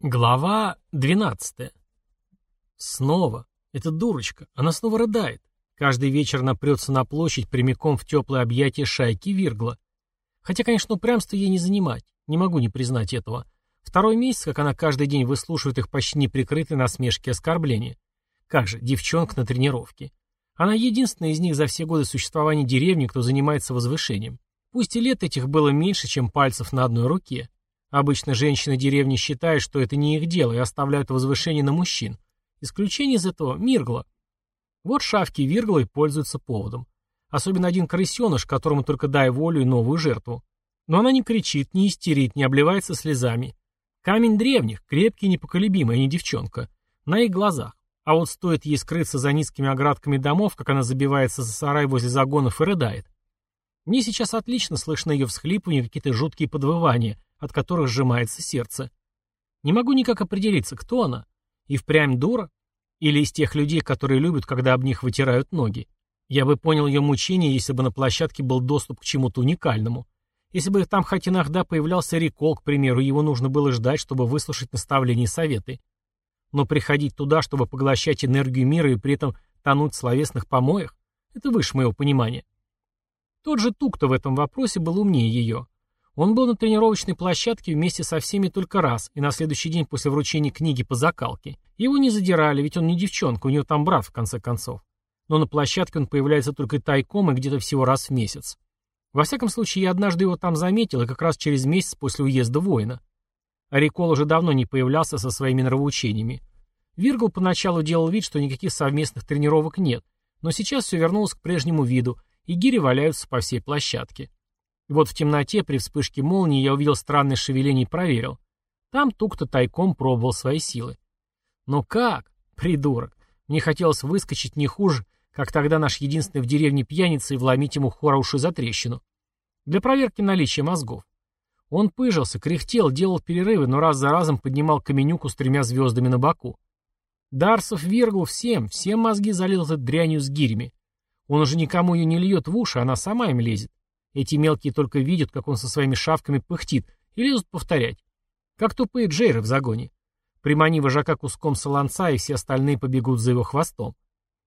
Глава 12. Снова. Эта дурочка. Она снова рыдает. Каждый вечер она прется на площадь прямиком в теплое объятие шайки Виргла. Хотя, конечно, упрямство ей не занимать. Не могу не признать этого. Второй месяц, как она каждый день выслушивает их почти неприкрытые насмешки и оскорбления. Как же, девчонка на тренировке. Она единственная из них за все годы существования деревни, кто занимается возвышением. Пусть и лет этих было меньше, чем пальцев на одной руке. Обычно женщины деревни считают, что это не их дело, и оставляют возвышение на мужчин. Исключение из этого – Миргла. Вот шавки Виргла и пользуются поводом. Особенно один крысеныш, которому только дай волю и новую жертву. Но она не кричит, не истерит, не обливается слезами. Камень древних, крепкий непоколебимый, а не девчонка. На их глазах. А вот стоит ей скрыться за низкими оградками домов, как она забивается за сарай возле загонов и рыдает. Мне сейчас отлично слышно ее всхлипывания, какие-то жуткие подвывания – от которых сжимается сердце. Не могу никак определиться, кто она. И впрямь дура? Или из тех людей, которые любят, когда об них вытирают ноги? Я бы понял ее мучение, если бы на площадке был доступ к чему-то уникальному. Если бы там хоть иногда появлялся рекол, к примеру, его нужно было ждать, чтобы выслушать наставления и советы. Но приходить туда, чтобы поглощать энергию мира и при этом тонуть в словесных помоях, это выше моего понимания. Тот же Тук-то в этом вопросе был умнее ее. Он был на тренировочной площадке вместе со всеми только раз, и на следующий день после вручения книги по закалке. Его не задирали, ведь он не девчонка, у него там брат, в конце концов. Но на площадке он появляется только тайком и где-то всего раз в месяц. Во всяком случае, я однажды его там заметил, и как раз через месяц после уезда воина. А Рикол уже давно не появлялся со своими нравоучениями. Виргл поначалу делал вид, что никаких совместных тренировок нет, но сейчас все вернулось к прежнему виду, и гири валяются по всей площадке. И вот в темноте при вспышке молнии я увидел странное шевеление и проверил. Там Тук-то тайком пробовал свои силы. Но как? Придурок. Мне хотелось выскочить не хуже, как тогда наш единственный в деревне пьяница и вломить ему хорошую затрещину. Для проверки наличия мозгов. Он пыжился, кряхтел, делал перерывы, но раз за разом поднимал каменюку с тремя звездами на боку. Дарсов вергл всем, всем мозги залил этот дрянью с гирями. Он уже никому ее не льет в уши, она сама им лезет. Эти мелкие только видят, как он со своими шавками пыхтит, и лезут повторять. Как тупые джейры в загоне. Примани вожака куском солонца, и все остальные побегут за его хвостом.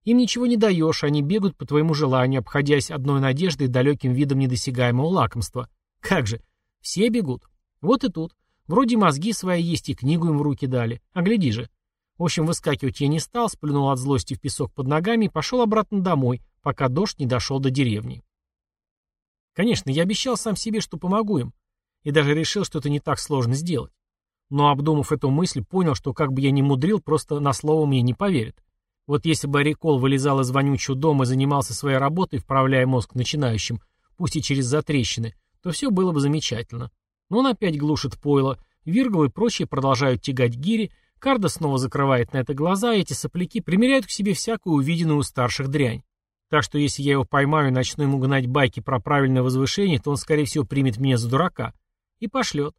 Им ничего не даешь, они бегают по твоему желанию, обходясь одной надеждой и далеким видом недосягаемого лакомства. Как же, все бегут. Вот и тут. Вроде мозги свои есть, и книгу им в руки дали. А гляди же. В общем, выскакивать я не стал, сплюнул от злости в песок под ногами и пошел обратно домой, пока дождь не дошел до деревни. Конечно, я обещал сам себе, что помогу им, и даже решил, что это не так сложно сделать. Но, обдумав эту мысль, понял, что как бы я ни мудрил, просто на слово мне не поверят. Вот если бы Рикол вылезал из вонючего дома и занимался своей работой, вправляя мозг начинающим, пусть и через затрещины, то все было бы замечательно. Но он опять глушит пойло, Виргл и прочие продолжают тягать гири, Карда снова закрывает на это глаза, и эти сопляки примеряют к себе всякую увиденную у старших дрянь. Так что если я его поймаю и начну ему гнать байки про правильное возвышение, то он, скорее всего, примет меня за дурака. И пошлет.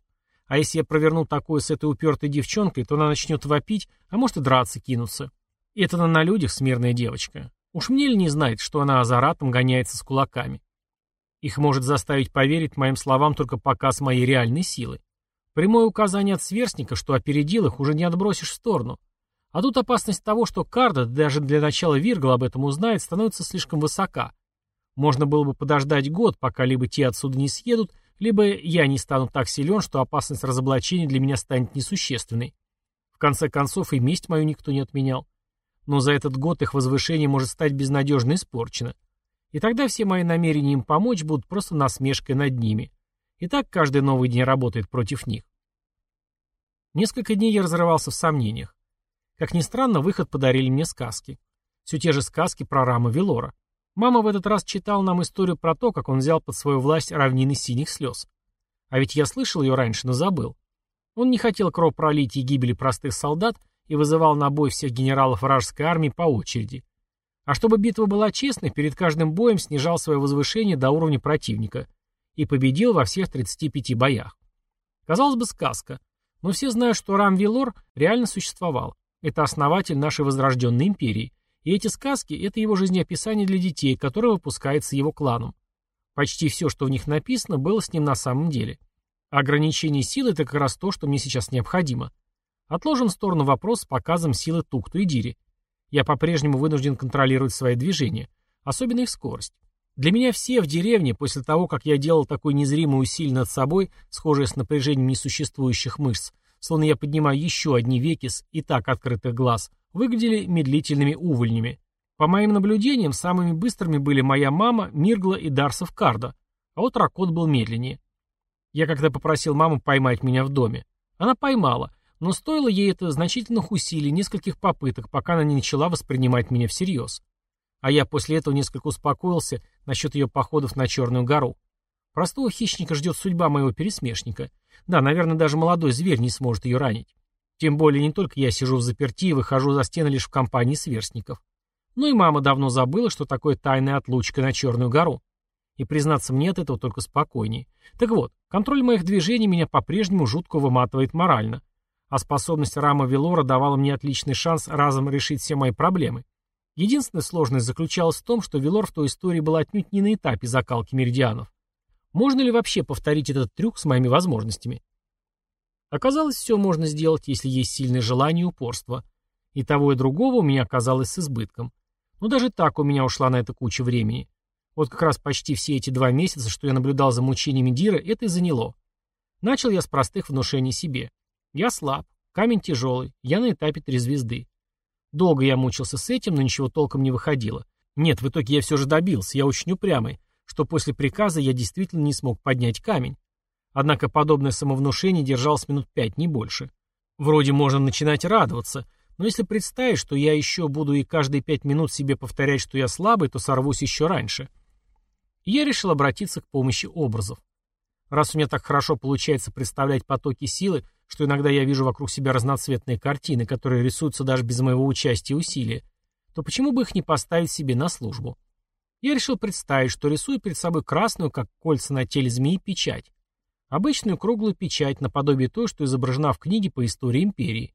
А если я проверну такое с этой упертой девчонкой, то она начнет вопить, а может и драться кинуться. И это она на людях смирная девочка. Уж мне ли не знает, что она азаратом гоняется с кулаками? Их может заставить поверить моим словам только показ моей реальной силы. Прямое указание от сверстника, что опередил их, уже не отбросишь в сторону. А тут опасность того, что Карда даже для начала Виргл об этом узнает, становится слишком высока. Можно было бы подождать год, пока либо те отсюда не съедут, либо я не стану так силен, что опасность разоблачения для меня станет несущественной. В конце концов, и месть мою никто не отменял. Но за этот год их возвышение может стать безнадежно испорчено. И тогда все мои намерения им помочь будут просто насмешкой над ними. И так каждый новый день работает против них. Несколько дней я разрывался в сомнениях. Как ни странно, выход подарили мне сказки. Все те же сказки про Рама Велора. Мама в этот раз читала нам историю про то, как он взял под свою власть равнины синих слез. А ведь я слышал ее раньше, но забыл. Он не хотел кровопролития и гибели простых солдат и вызывал на бой всех генералов вражеской армии по очереди. А чтобы битва была честной, перед каждым боем снижал свое возвышение до уровня противника и победил во всех 35 боях. Казалось бы, сказка, но все знают, что Рам Велор реально существовал. Это основатель нашей возрожденной империи. И эти сказки – это его жизнеописание для детей, которое выпускается его кланом. Почти все, что в них написано, было с ним на самом деле. ограничение силы – это как раз то, что мне сейчас необходимо. Отложим в сторону вопрос с показом силы Тукту и Дири. Я по-прежнему вынужден контролировать свои движения, особенно их скорость. Для меня все в деревне, после того, как я делал такой незримый усилие над собой, схожее с напряжением несуществующих мышц, словно я поднимаю еще одни веки с и так открытых глаз, выглядели медлительными увольнями. По моим наблюдениям, самыми быстрыми были моя мама, Миргла и Дарсов Карда, а вот Ракот был медленнее. Я когда попросил маму поймать меня в доме. Она поймала, но стоило ей это значительных усилий, нескольких попыток, пока она не начала воспринимать меня всерьез. А я после этого несколько успокоился насчет ее походов на Черную гору. Простого хищника ждет судьба моего пересмешника. Да, наверное, даже молодой зверь не сможет ее ранить. Тем более не только я сижу в заперти и выхожу за стены лишь в компании сверстников. Ну и мама давно забыла, что такое тайная отлучка на Черную гору. И признаться мне от этого только спокойнее. Так вот, контроль моих движений меня по-прежнему жутко выматывает морально. А способность Рама Велора давала мне отличный шанс разом решить все мои проблемы. Единственная сложность заключалась в том, что Велор в той истории был отнюдь не на этапе закалки меридианов. Можно ли вообще повторить этот трюк с моими возможностями? Оказалось, все можно сделать, если есть сильное желание и упорство. И того, и другого у меня оказалось с избытком. Но даже так у меня ушла на это куча времени. Вот как раз почти все эти два месяца, что я наблюдал за мучениями Дира, это и заняло. Начал я с простых внушений себе. Я слаб, камень тяжелый, я на этапе три звезды. Долго я мучился с этим, но ничего толком не выходило. Нет, в итоге я все же добился, я очень упрямый, что после приказа я действительно не смог поднять камень. Однако подобное самовнушение держалось минут пять, не больше. Вроде можно начинать радоваться, но если представить, что я еще буду и каждые пять минут себе повторять, что я слабый, то сорвусь еще раньше. Я решил обратиться к помощи образов. Раз у меня так хорошо получается представлять потоки силы, что иногда я вижу вокруг себя разноцветные картины, которые рисуются даже без моего участия и усилия, то почему бы их не поставить себе на службу? Я решил представить, что рисую перед собой красную, как кольца на теле змеи, печать. Обычную круглую печать, наподобие той, что изображена в книге по истории империи.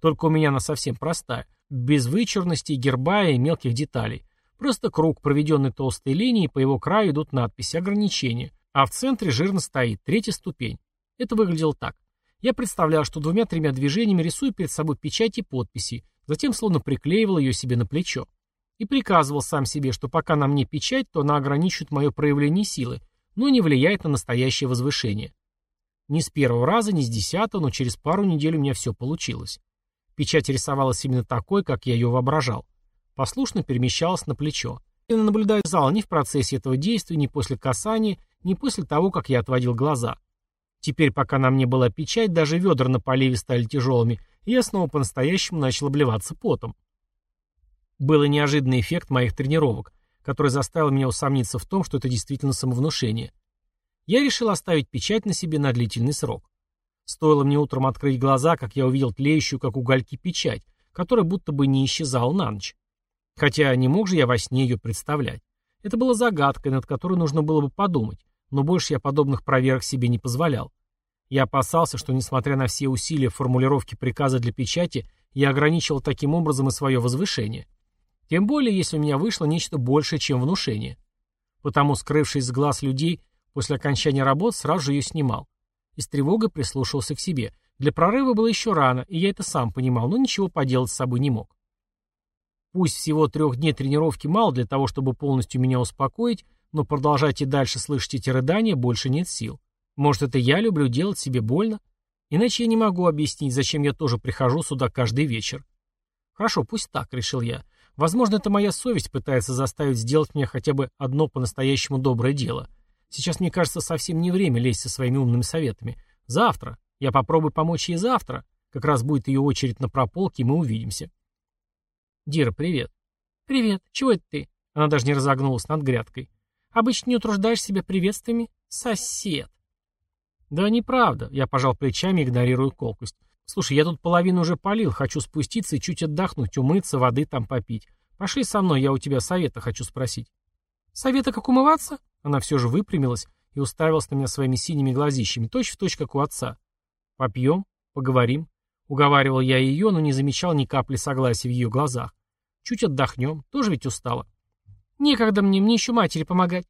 Только у меня она совсем простая, без вычурности, герба и мелких деталей. Просто круг, проведенный толстой линией, по его краю идут надписи «Ограничения», а в центре жирно стоит третья ступень. Это выглядело так. Я представлял, что двумя-тремя движениями рисую перед собой печать и подписи, затем словно приклеивал ее себе на плечо. И приказывал сам себе, что пока на мне печать, то она ограничивает мое проявление силы, но не влияет на настоящее возвышение. Ни с первого раза, ни с десятого, но через пару недель у меня все получилось. Печать рисовалась именно такой, как я ее воображал. Послушно перемещалась на плечо. Я наблюдаю зал ни в процессе этого действия, ни после касания, не после того, как я отводил глаза. Теперь, пока на мне была печать, даже ведра на поливе стали тяжелыми, и я снова по-настоящему начал обливаться потом. Был и неожиданный эффект моих тренировок, который заставил меня усомниться в том, что это действительно самовнушение. Я решил оставить печать на себе на длительный срок. Стоило мне утром открыть глаза, как я увидел тлеющую, как угольки, печать, которая будто бы не исчезала на ночь. Хотя не мог же я во сне ее представлять. Это было загадкой, над которой нужно было бы подумать, но больше я подобных проверок себе не позволял. Я опасался, что, несмотря на все усилия формулировки приказа для печати, я ограничивал таким образом и свое возвышение. Тем более, если у меня вышло нечто большее, чем внушение. Потому, скрывшись с глаз людей, после окончания работ сразу же ее снимал. И с тревогой прислушался к себе. Для прорыва было еще рано, и я это сам понимал, но ничего поделать с собой не мог. Пусть всего трех дней тренировки мало для того, чтобы полностью меня успокоить, но продолжать и дальше слышать эти рыдания больше нет сил. Может, это я люблю делать себе больно? Иначе я не могу объяснить, зачем я тоже прихожу сюда каждый вечер. Хорошо, пусть так, решил я. Возможно, это моя совесть пытается заставить сделать мне хотя бы одно по-настоящему доброе дело. Сейчас, мне кажется, совсем не время лезть со своими умными советами. Завтра. Я попробую помочь ей завтра. Как раз будет ее очередь на прополке, и мы увидимся. Дира, привет. Привет. Чего это ты? Она даже не разогнулась над грядкой. Обычно не утруждаешь себя приветствиями? Сосед. Да неправда. Я пожал плечами, игнорируя колкость. Слушай, я тут половину уже полил, хочу спуститься и чуть отдохнуть, умыться, воды там попить. Пошли со мной, я у тебя совета хочу спросить. Совета, как умываться? Она все же выпрямилась и уставилась на меня своими синими глазищами, точь в точь, как у отца. Попьем, поговорим. Уговаривал я ее, но не замечал ни капли согласия в ее глазах. Чуть отдохнем, тоже ведь устала. Некогда мне, мне еще матери помогать.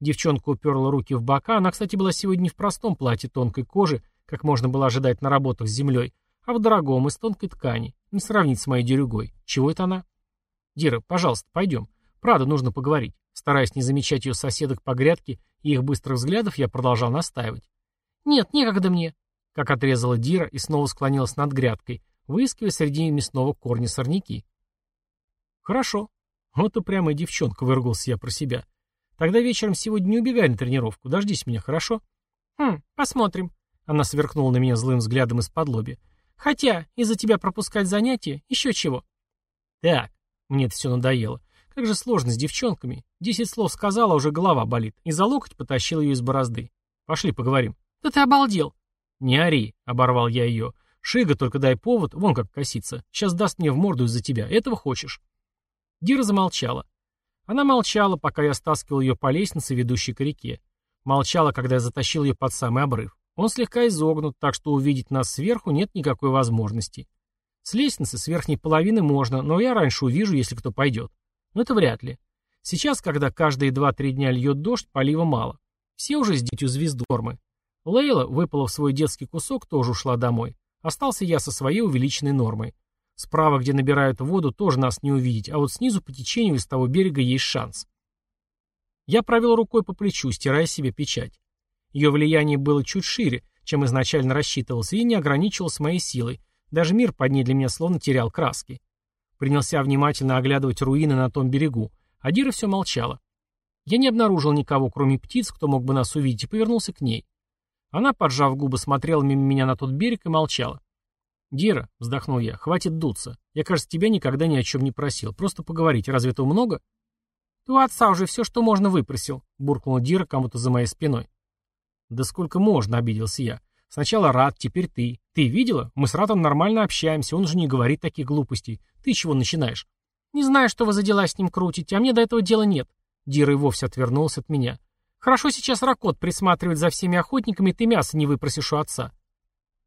Девчонка уперла руки в бока, она, кстати, была сегодня в простом платье тонкой кожи, как можно было ожидать на работах с землей, а в дорогом, из тонкой ткани. Не сравнить с моей дерюгой. Чего это она? Дира, пожалуйста, пойдем. Правда, нужно поговорить. Стараясь не замечать ее соседок по грядке и их быстрых взглядов, я продолжал настаивать. «Нет, некогда мне», — как отрезала Дира и снова склонилась над грядкой, выискивая среди мясного корня сорняки. «Хорошо. Вот упрямая девчонка», — выругался я про себя. «Тогда вечером сегодня не убегай на тренировку. Дождись меня, хорошо?» «Хм, посмотрим». Она сверкнула на меня злым взглядом из-под лоби. «Хотя, из-за тебя пропускать занятия, еще чего». «Так, мне это все надоело. Как же сложно с девчонками. Десять слов сказала, уже голова болит. И за локоть потащил ее из борозды. Пошли поговорим». «Да ты обалдел!» «Не ори», — оборвал я ее. «Шига, только дай повод, вон как косится. Сейчас даст мне в морду из-за тебя. Этого хочешь?» Дира замолчала. Она молчала, пока я стаскивал ее по лестнице, ведущей к реке. Молчала, когда я затащил ее под самый обрыв. Он слегка изогнут, так что увидеть нас сверху нет никакой возможности. С лестницы, с верхней половины можно, но я раньше увижу, если кто пойдет. Но это вряд ли. Сейчас, когда каждые два-три дня льет дождь, полива мало. Все уже с дитю звезд нормы. Лейла, выпала в свой детский кусок, тоже ушла домой. Остался я со своей увеличенной нормой. Справа, где набирают воду, тоже нас не увидеть, а вот снизу по течению из того берега есть шанс. Я провел рукой по плечу, стирая себе печать. Ее влияние было чуть шире, чем изначально рассчитывался, и не ограничивалось моей силой. Даже мир под ней для меня словно терял краски. Принялся внимательно оглядывать руины на том берегу, а Дира все молчала. Я не обнаружил никого, кроме птиц, кто мог бы нас увидеть, и повернулся к ней. Она, поджав губы, смотрела мимо меня на тот берег и молчала. «Дира», — вздохнул я, — «хватит дуться. Я, кажется, тебя никогда ни о чем не просил. Просто поговорить. Разве этого много?» «Ты у отца уже все, что можно, выпросил», — буркнула Дира кому-то за моей спиной. «Да сколько можно», — обиделся я. «Сначала Рад, теперь ты. Ты видела? Мы с Ратом нормально общаемся, он же не говорит таких глупостей. Ты чего начинаешь?» «Не знаю, что вы за дела с ним крутите, а мне до этого дела нет». Дира и вовсе отвернулся от меня. «Хорошо сейчас Ракот присматривает за всеми охотниками, ты мясо не выпросишь у отца».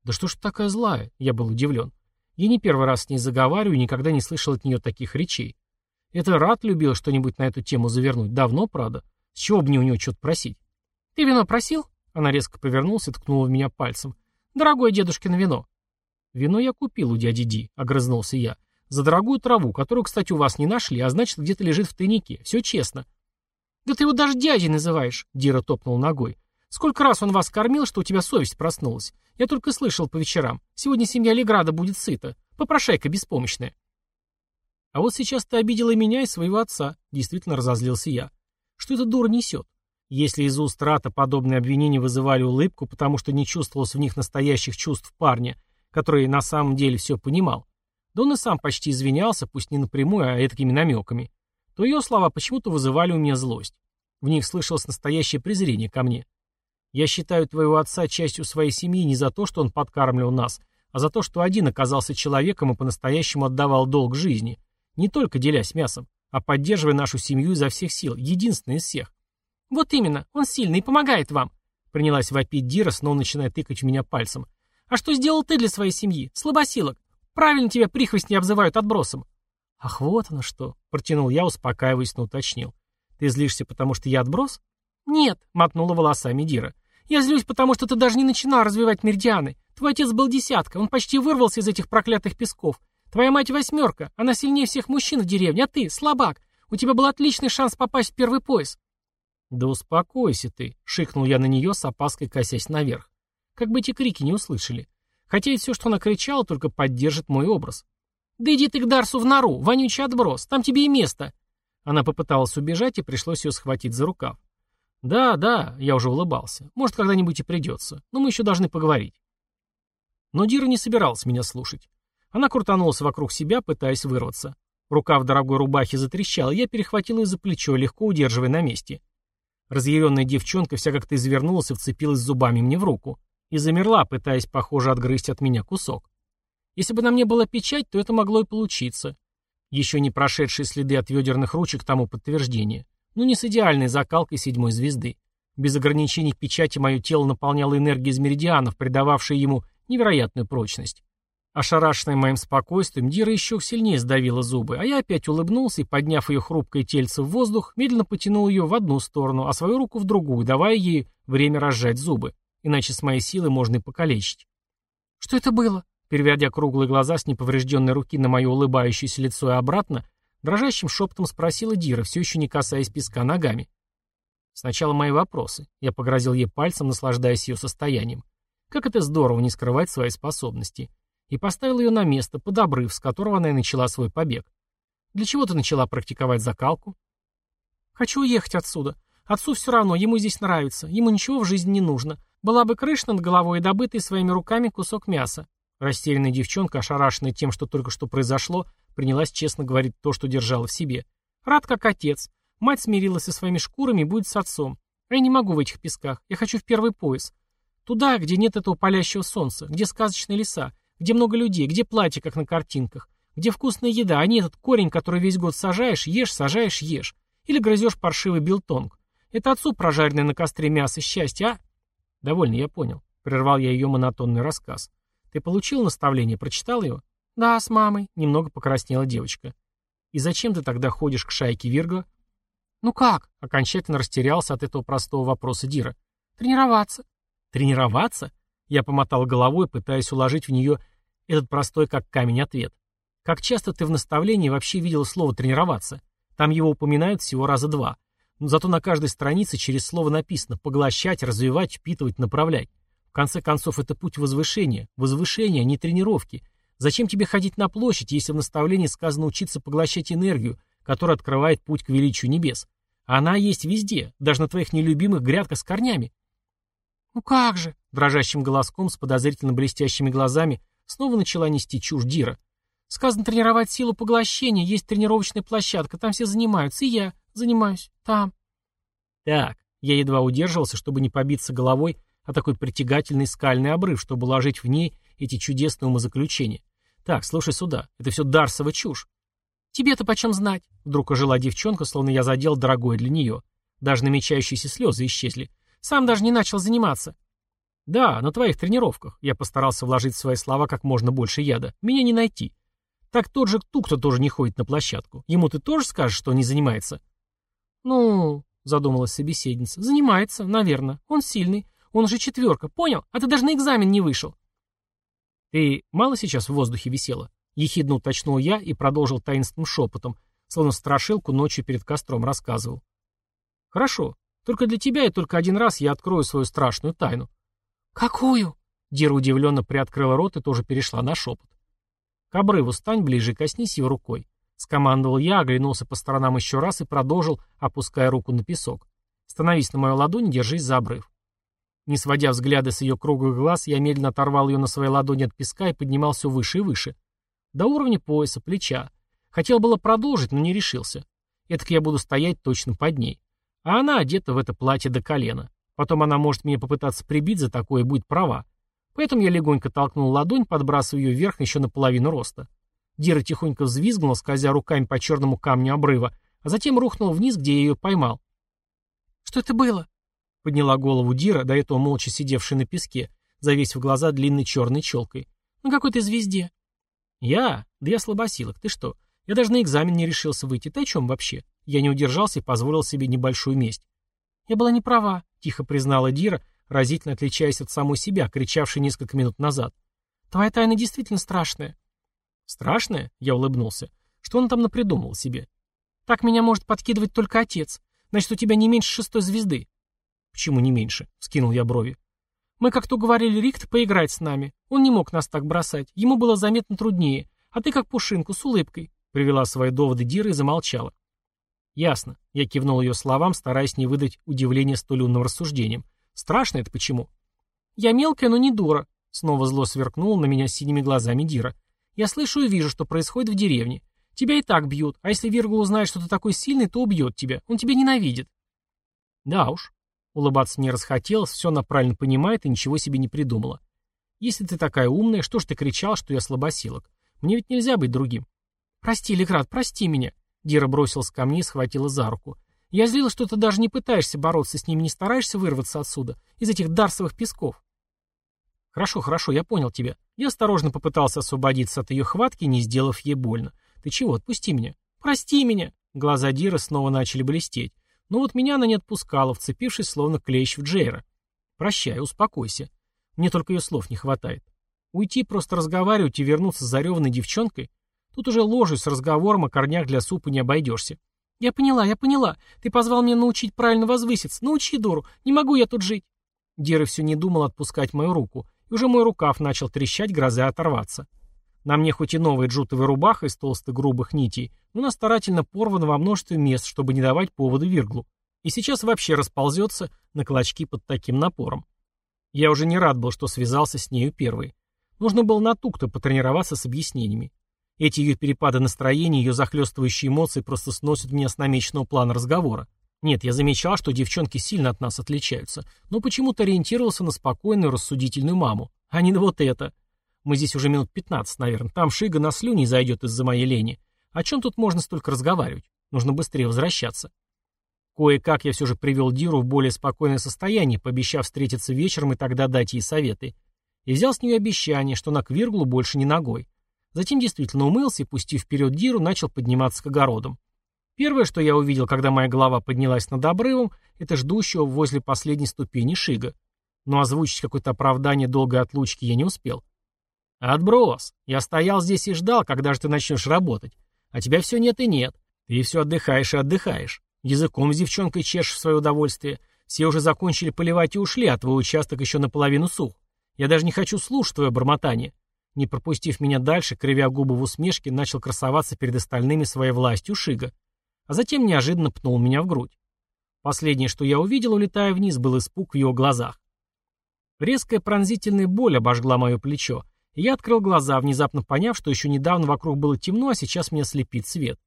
«Да что ж ты такая злая?» Я был удивлен. Я не первый раз с ней заговариваю и никогда не слышал от нее таких речей. Это Рад любил что-нибудь на эту тему завернуть. Давно, правда. С чего бы мне у него что-то просить? Ты вино просил? Она резко повернулась и ткнула в меня пальцем. Дорогое дедушкино вино. Вино я купил у дяди Ди, огрызнулся я. За дорогую траву, которую, кстати, у вас не нашли, а значит, где-то лежит в тайнике. Все честно. Да ты его даже дядей называешь, Дира топнул ногой. Сколько раз он вас кормил, что у тебя совесть проснулась? Я только слышал по вечерам. Сегодня семья Леграда будет сыта. Попрошайка беспомощная. А вот сейчас ты обидела и меня, и своего отца, действительно разозлился я. Что эта дура несет? Если из уст Рата подобные обвинения вызывали улыбку, потому что не чувствовалось в них настоящих чувств парня, который на самом деле все понимал, да он и сам почти извинялся, пусть не напрямую, а такими намеками, то ее слова почему-то вызывали у меня злость. В них слышалось настоящее презрение ко мне. Я считаю твоего отца частью своей семьи не за то, что он подкармливал нас, а за то, что один оказался человеком и по-настоящему отдавал долг жизни, не только делясь мясом, а поддерживая нашу семью изо всех сил, единственный из всех. Вот именно, он сильный и помогает вам. Принялась вопить Дира, снова начиная тыкать в меня пальцем. А что сделал ты для своей семьи? Слабосилок. Правильно тебя прихвостни обзывают отбросом. Ах, вот оно что, протянул я, успокаиваясь, но уточнил. Ты злишься, потому что я отброс? Нет, мотнула волосами Дира. Я злюсь, потому что ты даже не начинал развивать меридианы. Твой отец был десятка, он почти вырвался из этих проклятых песков. Твоя мать восьмерка, она сильнее всех мужчин в деревне, а ты слабак. У тебя был отличный шанс попасть в первый пояс. Да успокойся ты, шикнул я на нее с опаской косясь наверх. Как бы эти крики не услышали. Хотя и все, что она кричала, только поддержит мой образ. Да иди ты к Дарсу в нору, вонючий отброс, там тебе и место. Она попыталась убежать, и пришлось ее схватить за рукав. Да, да, я уже улыбался. Может, когда-нибудь и придется. Но мы еще должны поговорить. Но Дира не собиралась меня слушать. Она крутанулась вокруг себя, пытаясь вырваться. Рука в дорогой рубахе затрещала, я перехватил ее за плечо, легко удерживая на месте. Разъяренная девчонка вся как-то извернулась и вцепилась зубами мне в руку. И замерла, пытаясь, похоже, отгрызть от меня кусок. Если бы на мне была печать, то это могло и получиться. Еще не прошедшие следы от ведерных ручек тому подтверждение. Но не с идеальной закалкой седьмой звезды. Без ограничений печати мое тело наполняло энергией из меридианов, придававшей ему невероятную прочность. Ошарашенная моим спокойствием, Дира еще сильнее сдавила зубы, а я опять улыбнулся и, подняв ее хрупкое тельце в воздух, медленно потянул ее в одну сторону, а свою руку в другую, давая ей время разжать зубы, иначе с моей силой можно и покалечить. «Что это было?» Переводя круглые глаза с неповрежденной руки на мое улыбающееся лицо и обратно, дрожащим шепотом спросила Дира, все еще не касаясь песка ногами. Сначала мои вопросы. Я погрозил ей пальцем, наслаждаясь ее состоянием. Как это здорово не скрывать свои способности. И поставил ее на место, под обрыв, с которого она и начала свой побег. Для чего ты начала практиковать закалку? Хочу уехать отсюда. Отцу все равно, ему здесь нравится. Ему ничего в жизни не нужно. Была бы крыша над головой и добытый своими руками кусок мяса. Растерянная девчонка, ошарашенная тем, что только что произошло, принялась честно говорить то, что держала в себе. Рад как отец. Мать смирилась со своими шкурами и будет с отцом. А я не могу в этих песках. Я хочу в первый пояс. Туда, где нет этого палящего солнца, где сказочные леса, где много людей, где платье, как на картинках, где вкусная еда, а не этот корень, который весь год сажаешь, ешь, сажаешь, ешь. Или грызешь паршивый билтонг. Это отцу прожаренное на костре мясо счастья, а? Довольно, я понял. Прервал я ее монотонный рассказ. Ты получил наставление, прочитал его? Да, с мамой. Немного покраснела девочка. И зачем ты тогда ходишь к шайке Вирго? Ну как? Окончательно растерялся от этого простого вопроса Дира. Тренироваться. Тренироваться? Я помотал головой, пытаясь уложить в нее этот простой как камень ответ. Как часто ты в наставлении вообще видел слово «тренироваться»? Там его упоминают всего раза два. Но зато на каждой странице через слово написано «поглощать», «развивать», «впитывать», «направлять». В конце концов, это путь возвышения. Возвышения, а не тренировки. Зачем тебе ходить на площадь, если в наставлении сказано учиться поглощать энергию, которая открывает путь к величию небес? Она есть везде, даже на твоих нелюбимых грядках с корнями. «Ну как же?» — дрожащим голоском с подозрительно блестящими глазами снова начала нести чушь Дира. «Сказано тренировать силу поглощения, есть тренировочная площадка, там все занимаются, и я занимаюсь, там». «Так», я едва удерживался, чтобы не побиться головой а такой притягательный скальный обрыв, чтобы уложить в ней эти чудесные умозаключения. Так, слушай сюда, это все Дарсова чушь. Тебе-то почем знать? Вдруг ожила девчонка, словно я задел дорогое для нее. Даже намечающиеся слезы исчезли. Сам даже не начал заниматься. Да, на твоих тренировках. Я постарался вложить в свои слова как можно больше яда. Меня не найти. Так тот же Тук-то тоже не ходит на площадку. Ему ты тоже скажешь, что не занимается? Ну, задумалась собеседница. Занимается, наверное. Он сильный. Он же четверка, понял? А ты даже на экзамен не вышел. Ты мало сейчас в воздухе висела? Ехидно уточнил я и продолжил таинственным шепотом, словно страшилку ночью перед костром рассказывал. Хорошо, только для тебя и только один раз я открою свою страшную тайну. Какую? Дира удивленно приоткрыла рот и тоже перешла на шепот. К обрыву стань ближе и коснись его рукой. Скомандовал я, оглянулся по сторонам еще раз и продолжил, опуская руку на песок. Становись на мою ладонь держись за обрыв. Не сводя взгляда с ее круглых глаз, я медленно оторвал ее на своей ладони от песка и поднимал все выше и выше. До уровня пояса, плеча. Хотел было продолжить, но не решился. Этак я буду стоять точно под ней. А она одета в это платье до колена. Потом она может меня попытаться прибить за такое и будет права. Поэтому я легонько толкнул ладонь, подбрасывая ее вверх еще наполовину роста. Дира тихонько взвизгнула, скользя руками по черному камню обрыва, а затем рухнул вниз, где я ее поймал. «Что это было?» Подняла голову Дира, до этого молча сидевший на песке, завесив глаза длинной черной челкой. «На какой-то звезде». «Я? Да я слабосилок. Ты что? Я даже на экзамен не решился выйти. Ты о чем вообще?» Я не удержался и позволил себе небольшую месть. «Я была не права», — тихо признала Дира, разительно отличаясь от самой себя, кричавшей несколько минут назад. «Твоя тайна действительно страшная». «Страшная?» — я улыбнулся. «Что он там напридумал себе?» «Так меня может подкидывать только отец. Значит, у тебя не меньше шестой звезды. «Почему не меньше?» — скинул я брови. «Мы как-то уговорили Рикт поиграть с нами. Он не мог нас так бросать. Ему было заметно труднее. А ты как пушинку, с улыбкой», — привела свои доводы Дира и замолчала. «Ясно». Я кивнул ее словам, стараясь не выдать удивления столь умным рассуждением. «Страшно это почему?» «Я мелкая, но не дура», — снова зло сверкнула на меня синими глазами Дира. «Я слышу и вижу, что происходит в деревне. Тебя и так бьют, а если Виргул узнает, что ты такой сильный, то убьет тебя. Он тебя ненавидит». «Да уж, Улыбаться не расхотелось, все она правильно понимает и ничего себе не придумала. Если ты такая умная, что ж ты кричал, что я слабосилок? Мне ведь нельзя быть другим. Прости, Леград, прости меня. Дира бросилась ко мне и схватила за руку. Я злила, что ты даже не пытаешься бороться с ними, не стараешься вырваться отсюда, из этих дарсовых песков. Хорошо, хорошо, я понял тебя. Я осторожно попытался освободиться от ее хватки, не сделав ей больно. Ты чего, отпусти меня. Прости меня. Глаза Дира снова начали блестеть. Но вот меня она не отпускала, вцепившись словно клещ в Джейра. «Прощай, успокойся. Мне только ее слов не хватает». Уйти, просто разговаривать и вернуться с зареванной девчонкой? Тут уже ложусь с разговором о корнях для супа не обойдешься. «Я поняла, я поняла. Ты позвал меня научить правильно возвыситься. Научи, дуру. Не могу я тут жить». Дира все не думал отпускать мою руку, и уже мой рукав начал трещать, грозя оторваться. На мне хоть и новая джутовая рубаха из толстых грубых нитей, но она старательно порвана во множестве мест, чтобы не давать повода вирглу. И сейчас вообще расползется на клочки под таким напором. Я уже не рад был, что связался с нею первой. Нужно было на тук-то потренироваться с объяснениями. Эти ее перепады настроения, ее захлестывающие эмоции просто сносят меня с намеченного плана разговора. Нет, я замечал, что девчонки сильно от нас отличаются, но почему-то ориентировался на спокойную, рассудительную маму, а не на вот это. Мы здесь уже минут 15, наверное. Там Шига на слюни зайдет из-за моей лени. О чем тут можно столько разговаривать? Нужно быстрее возвращаться. Кое-как я все же привел Диру в более спокойное состояние, пообещав встретиться вечером и тогда дать ей советы. И взял с нее обещание, что на Квирглу больше не ногой. Затем действительно умылся и, пустив вперед Диру, начал подниматься к огородам. Первое, что я увидел, когда моя голова поднялась над обрывом, это ждущего возле последней ступени Шига. Но озвучить какое-то оправдание долгой отлучки я не успел. «Отброс! Я стоял здесь и ждал, когда же ты начнешь работать. А тебя все нет и нет. Ты все отдыхаешь и отдыхаешь. Языком с девчонкой чешешь в свое удовольствие. Все уже закончили поливать и ушли, а твой участок еще наполовину сух. Я даже не хочу слушать твое бормотание. Не пропустив меня дальше, кривя губы в усмешке, начал красоваться перед остальными своей властью Шига. А затем неожиданно пнул меня в грудь. Последнее, что я увидел, улетая вниз, был испуг в его глазах. Резкая пронзительная боль обожгла мое плечо, и я открыл глаза, внезапно поняв, что еще недавно вокруг было темно, а сейчас меня слепит свет.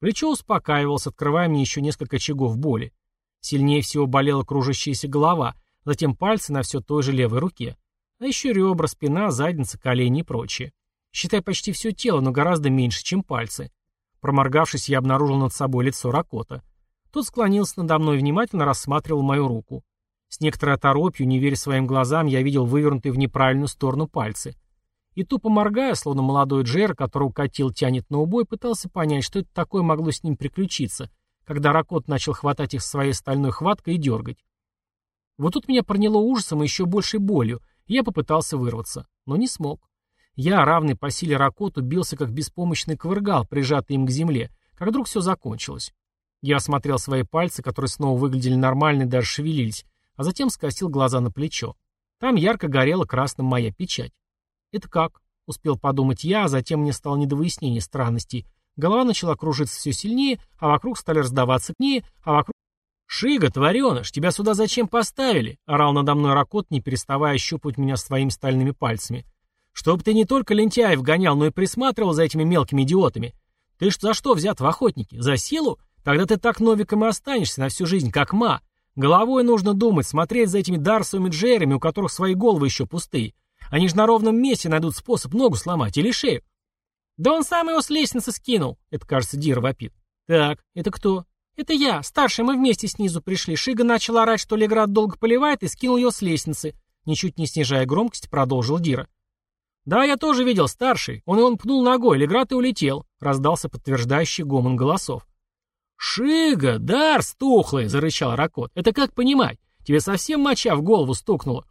Плечо успокаивалось, открывая мне еще несколько очагов боли. Сильнее всего болела кружащаяся голова, затем пальцы на все той же левой руке. А еще ребра, спина, задница, колени и прочее. Считай почти все тело, но гораздо меньше, чем пальцы. Проморгавшись, я обнаружил над собой лицо Ракота. Тот склонился надо мной и внимательно рассматривал мою руку. С некоторой оторопью, не веря своим глазам, я видел вывернутые в неправильную сторону пальцы. И тупо моргая, словно молодой Джер, которого катил тянет на убой, пытался понять, что это такое могло с ним приключиться, когда Ракот начал хватать их своей стальной хваткой и дергать. Вот тут меня проняло ужасом и еще большей болью, я попытался вырваться, но не смог. Я, равный по силе Ракоту, бился как беспомощный ковыргал, прижатый им к земле, как вдруг все закончилось. Я осмотрел свои пальцы, которые снова выглядели нормально и даже шевелились, а затем скосил глаза на плечо. Там ярко горела красным моя печать. «Это как?» — успел подумать я, а затем мне стало не до выяснения странностей. Голова начала кружиться все сильнее, а вокруг стали раздаваться книги, а вокруг... «Шига, твареныш, тебя сюда зачем поставили?» — орал надо мной Ракот, не переставая щупать меня своими стальными пальцами. «Чтоб ты не только лентяев гонял, но и присматривал за этими мелкими идиотами. Ты ж за что взят в охотники? За силу? Тогда ты так новиком и останешься на всю жизнь, как ма. Головой нужно думать, смотреть за этими Дарсовыми Джерами, у которых свои головы еще пустые. Они же на ровном месте найдут способ ногу сломать или шею. Да он сам его с лестницы скинул. Это, кажется, Дир вопит. Так, это кто? Это я, старший, мы вместе снизу пришли. Шига начал орать, что Леград долго поливает, и скинул ее с лестницы. Ничуть не снижая громкость, продолжил Дира. «Да, я тоже видел, старший. Он и он пнул ногой, Леград и улетел», — раздался подтверждающий гомон голосов. «Шига, дар стухлый!» — зарычал Ракот. «Это как понимать? Тебе совсем моча в голову стукнула?»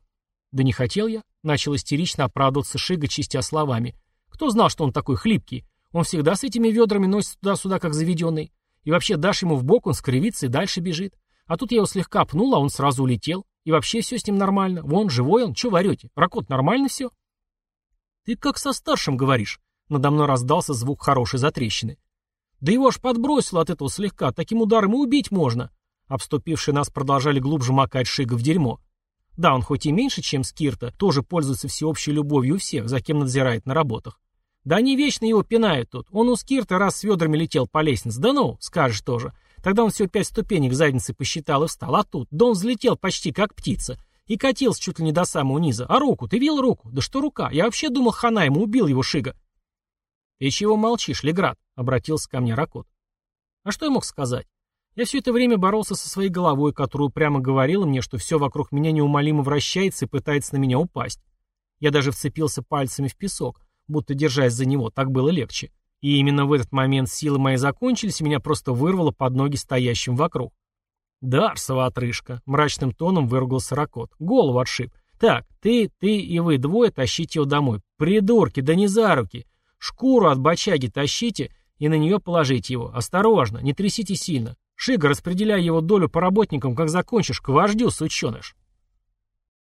«Да не хотел я», — начал истерично оправдываться Шига, чистя словами. «Кто знал, что он такой хлипкий? Он всегда с этими ведрами носит туда-сюда, как заведенный. И вообще дашь ему в бок, он скривится и дальше бежит. А тут я его слегка пнул, а он сразу улетел. И вообще все с ним нормально. Вон, живой он, что варете? Ракот, нормально все?» «Ты как со старшим говоришь?» Надо мной раздался звук хорошей затрещины. «Да его аж подбросило от этого слегка, таким ударом и убить можно!» Обступившие нас продолжали глубже макать Шига в дерьмо. Да, он хоть и меньше, чем Скирта, тоже пользуется всеобщей любовью у всех, за кем надзирает на работах. Да они вечно его пинают тут. Он у Скирта раз с ведрами летел по лестнице. Да ну, скажешь тоже. Тогда он всего пять ступенек задницы посчитал и встал. А тут, да он взлетел почти как птица. И катился чуть ли не до самого низа. А руку? Ты видел руку? Да что рука? Я вообще думал, хана ему убил его Шига. «Ты чего молчишь, Леград?» — обратился ко мне Ракот. А что я мог сказать? Я все это время боролся со своей головой, которая прямо говорила мне, что все вокруг меня неумолимо вращается и пытается на меня упасть. Я даже вцепился пальцами в песок, будто держась за него, так было легче. И именно в этот момент силы мои закончились, и меня просто вырвало под ноги стоящим вокруг. «Дарсова отрыжка!» — мрачным тоном выругался Ракот. «Голову отшиб. Так, ты, ты и вы двое тащите его домой. Придурки, да не за руки. Шкуру от бочаги тащите и на нее положите его. Осторожно, не трясите сильно. Шига, распределяй его долю по работникам, как закончишь, к вождю, сученыш.